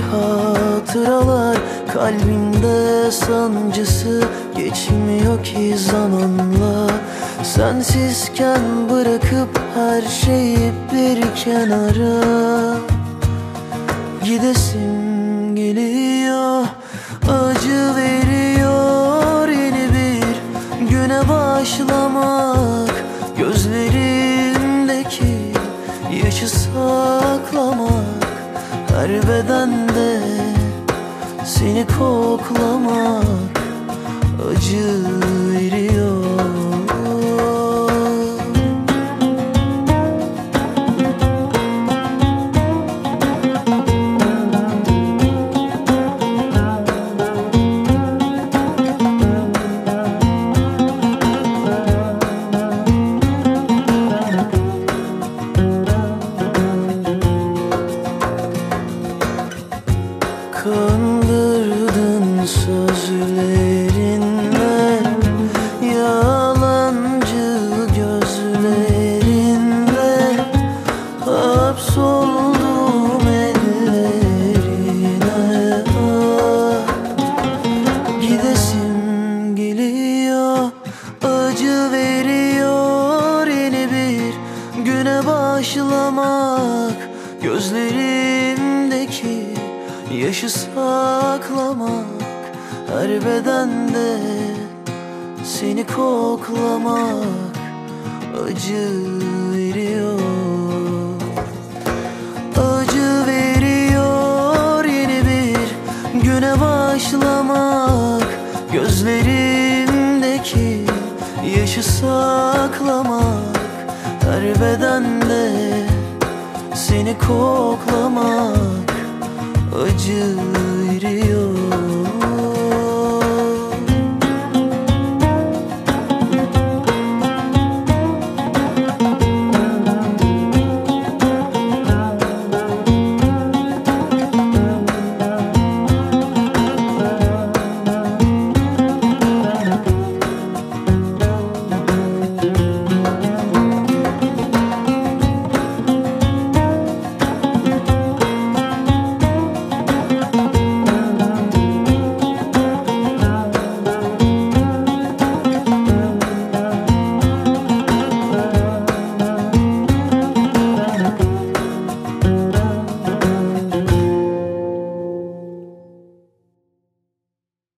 hatıralar Kalbimde sancısı geçmiyor ki zamanla. Sensizken bırakıp her şeyi bir kenara Gidesim geliyor. Acı veriyor yeni bir güne başlamak. Gözlerimdeki yaşı saklamak Her bedende seni koklamak Acı Kandırdın sözlerinle Yalancı gözlerinle Hapsoldum ellerine. Gidesim geliyor Acı veriyor yeni bir güne başlamak Gözlerimdeki yaşı saklamak Her bedende seni koklamak Acı veriyor. Acı veriyor yeni bir güne başlamak. Gözlerimdeki yaşı saklamak Her bedende seni koklamak Acı veriyor